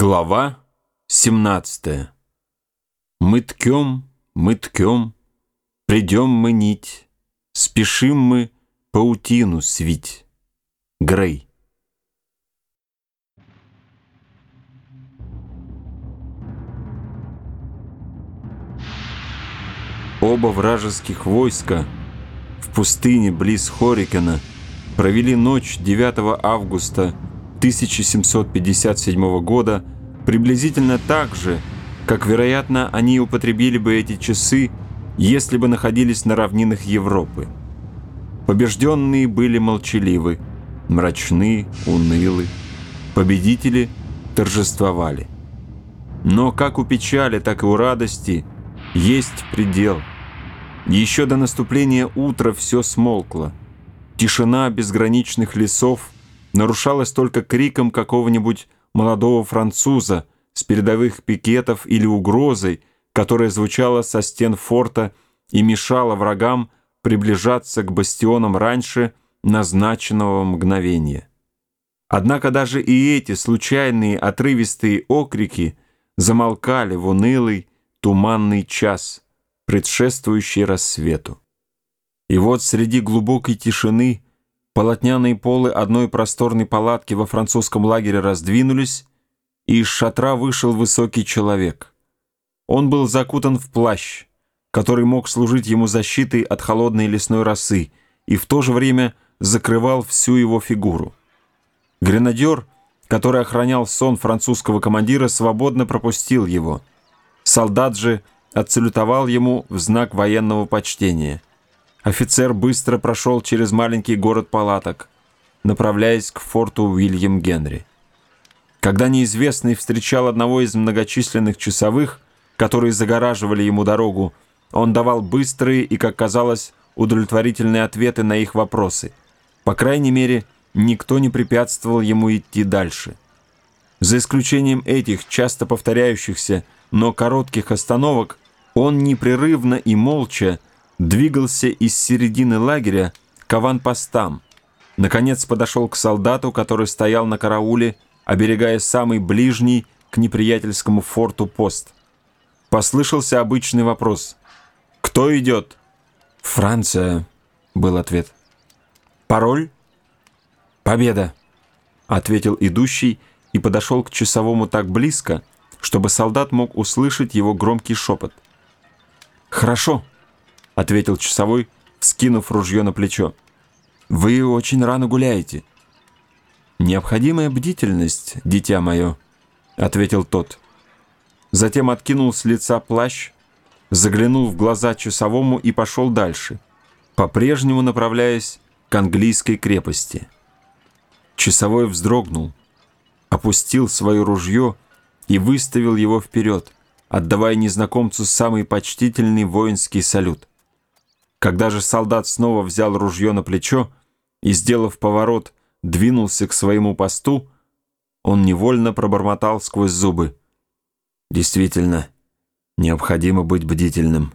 Глава 17 Мы ткем, мы ткем, придем мы нить, Спешим мы паутину свить. Грей Оба вражеских войска в пустыне близ Хорикена провели ночь 9 августа 1757 года приблизительно так же, как, вероятно, они употребили бы эти часы, если бы находились на равнинах Европы. Побежденные были молчаливы, мрачны, унылы. Победители торжествовали. Но как у печали, так и у радости есть предел. Еще до наступления утра все смолкло. Тишина безграничных лесов – нарушалось только криком какого-нибудь молодого француза с передовых пикетов или угрозой, которая звучала со стен форта и мешала врагам приближаться к бастионам раньше назначенного мгновения. Однако даже и эти случайные отрывистые окрики замолкали в унылый, туманный час, предшествующий рассвету. И вот среди глубокой тишины Полотняные полы одной просторной палатки во французском лагере раздвинулись, и из шатра вышел высокий человек. Он был закутан в плащ, который мог служить ему защитой от холодной лесной росы и в то же время закрывал всю его фигуру. Гренадер, который охранял сон французского командира, свободно пропустил его. Солдат же отсалютовал ему в знак военного почтения – Офицер быстро прошел через маленький город палаток, направляясь к форту Уильям Генри. Когда неизвестный встречал одного из многочисленных часовых, которые загораживали ему дорогу, он давал быстрые и, как казалось, удовлетворительные ответы на их вопросы. По крайней мере, никто не препятствовал ему идти дальше. За исключением этих часто повторяющихся, но коротких остановок, он непрерывно и молча двигался из середины лагеря к аванпостам. Наконец подошел к солдату, который стоял на карауле, оберегая самый ближний к неприятельскому форту пост. Послышался обычный вопрос. «Кто идет?» «Франция», — был ответ. «Пароль?» «Победа», — ответил идущий и подошел к часовому так близко, чтобы солдат мог услышать его громкий шепот. «Хорошо», — ответил часовой, скинув ружье на плечо. «Вы очень рано гуляете». «Необходимая бдительность, дитя мое», — ответил тот. Затем откинул с лица плащ, заглянул в глаза часовому и пошел дальше, по-прежнему направляясь к английской крепости. Часовой вздрогнул, опустил свое ружье и выставил его вперед, отдавая незнакомцу самый почтительный воинский салют. Когда же солдат снова взял ружье на плечо и, сделав поворот, двинулся к своему посту, он невольно пробормотал сквозь зубы. «Действительно, необходимо быть бдительным.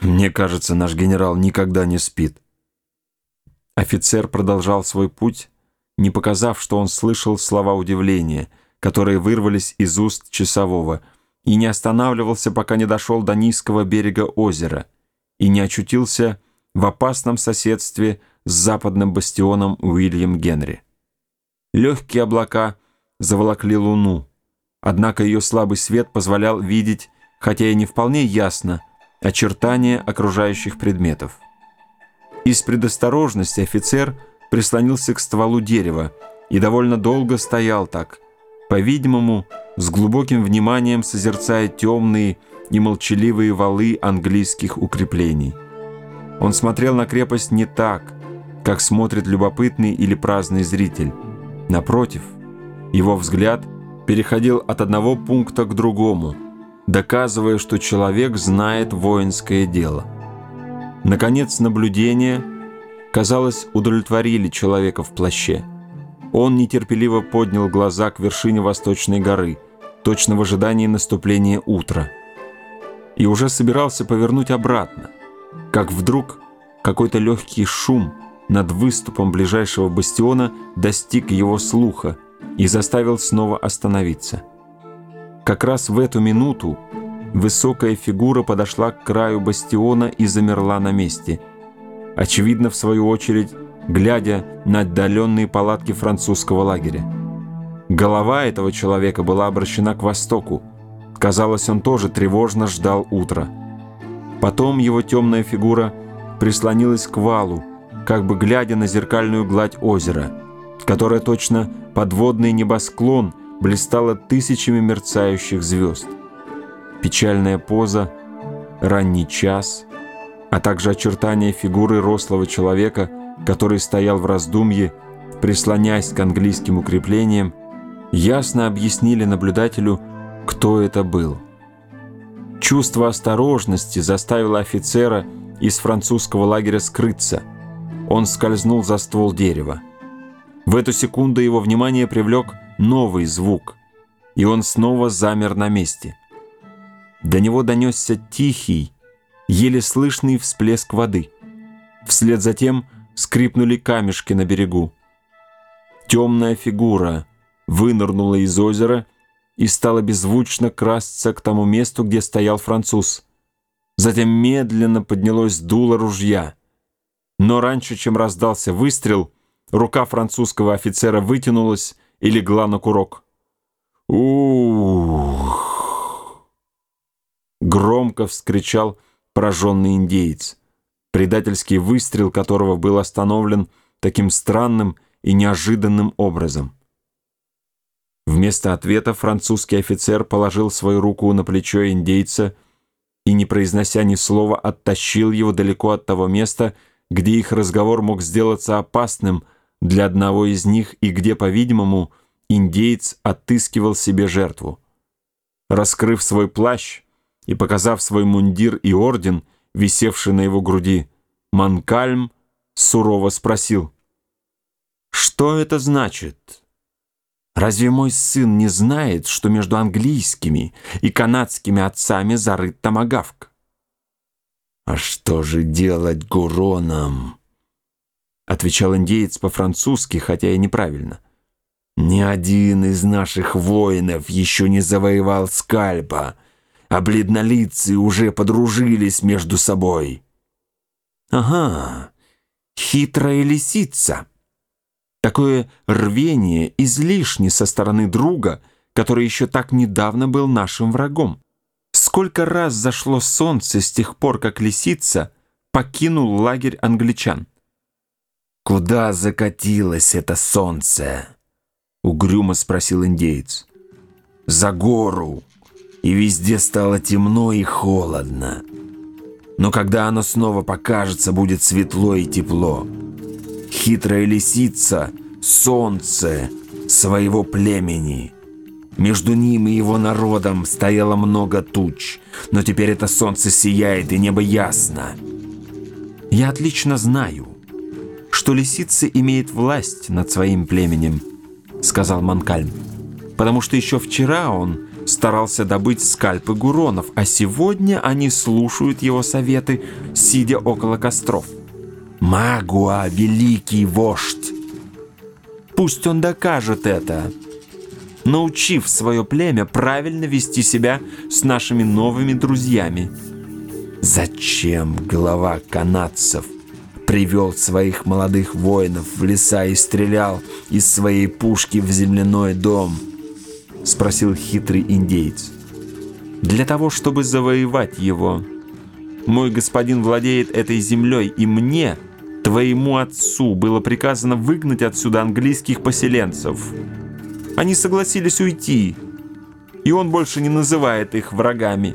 Мне кажется, наш генерал никогда не спит». Офицер продолжал свой путь, не показав, что он слышал слова удивления, которые вырвались из уст часового, и не останавливался, пока не дошел до низкого берега озера — и не очутился в опасном соседстве с западным бастионом Уильям Генри. Легкие облака заволокли луну, однако ее слабый свет позволял видеть, хотя и не вполне ясно, очертания окружающих предметов. Из предосторожности офицер прислонился к стволу дерева и довольно долго стоял так, по-видимому, с глубоким вниманием созерцая темные и молчаливые валы английских укреплений. Он смотрел на крепость не так, как смотрит любопытный или праздный зритель. Напротив, его взгляд переходил от одного пункта к другому, доказывая, что человек знает воинское дело. Наконец, наблюдения, казалось, удовлетворили человека в плаще. Он нетерпеливо поднял глаза к вершине Восточной горы, точно в ожидании наступления утра и уже собирался повернуть обратно, как вдруг какой-то легкий шум над выступом ближайшего бастиона достиг его слуха и заставил снова остановиться. Как раз в эту минуту высокая фигура подошла к краю бастиона и замерла на месте. Очевидно, в свою очередь, глядя на отдаленные палатки французского лагеря. Голова этого человека была обращена к востоку. Казалось, он тоже тревожно ждал утра. Потом его темная фигура прислонилась к валу, как бы глядя на зеркальную гладь озера, которая точно подводный небосклон блистала тысячами мерцающих звезд. Печальная поза, ранний час, а также очертания фигуры рослого человека, который стоял в раздумье, прислоняясь к английским укреплениям, ясно объяснили наблюдателю, кто это был. Чувство осторожности заставило офицера из французского лагеря скрыться. Он скользнул за ствол дерева. В эту секунду его внимание привлек новый звук, и он снова замер на месте. До него донесся тихий, еле слышный всплеск воды. Вслед за тем скрипнули камешки на берегу. Темная фигура вынырнула из озера и стала беззвучно красться к тому месту, где стоял француз. Затем медленно поднялось дуло ружья. Но раньше, чем раздался выстрел, рука французского офицера вытянулась и легла на курок. «Ух!» Громко вскричал пораженный индеец, предательский выстрел которого был остановлен таким странным и неожиданным образом. Вместо ответа французский офицер положил свою руку на плечо индейца и, не произнося ни слова, оттащил его далеко от того места, где их разговор мог сделаться опасным для одного из них и где, по-видимому, индеец отыскивал себе жертву. Раскрыв свой плащ и показав свой мундир и орден, висевший на его груди, Манкальм сурово спросил, «Что это значит?» Разве мой сын не знает, что между английскими и канадскими отцами зарыт томагавк? «А что же делать гуронам?» Отвечал индеец по-французски, хотя и неправильно. «Ни один из наших воинов еще не завоевал скальпа, а бледнолицы уже подружились между собой». «Ага, хитрая лисица». Такое рвение излишне со стороны друга, который еще так недавно был нашим врагом. Сколько раз зашло солнце с тех пор, как лисица покинул лагерь англичан? «Куда закатилось это солнце?» — угрюмо спросил индеец. «За гору, и везде стало темно и холодно. Но когда оно снова покажется, будет светло и тепло» хитрая лисица — солнце своего племени. Между ним и его народом стояло много туч, но теперь это солнце сияет и небо ясно. Я отлично знаю, что лисица имеет власть над своим племенем, сказал Манкальм, потому что еще вчера он старался добыть скальпы гуронов, а сегодня они слушают его советы, сидя около костров. Магуа — великий вождь. Пусть он докажет это, научив свое племя правильно вести себя с нашими новыми друзьями. Зачем глава канадцев привел своих молодых воинов в леса и стрелял из своей пушки в земляной дом? Спросил хитрый индейец. Для того, чтобы завоевать его. Мой господин владеет этой землей, и мне — Твоему отцу было приказано выгнать отсюда английских поселенцев. Они согласились уйти, и он больше не называет их врагами.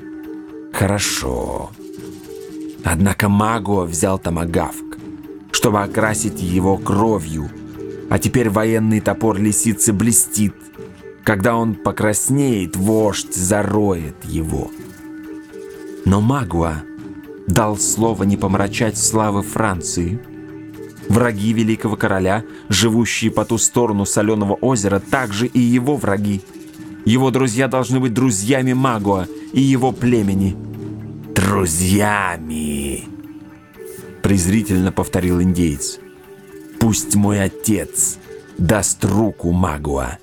Хорошо. Однако Магуа взял томагавк, чтобы окрасить его кровью, а теперь военный топор лисицы блестит. Когда он покраснеет, вождь зароет его. Но Магуа дал слово не помрачать славы Франции — Враги великого короля, живущие по ту сторону соленого озера, также и его враги. Его друзья должны быть друзьями Магуа и его племени. «Друзьями!» презрительно повторил индейец. «Пусть мой отец даст руку Магуа,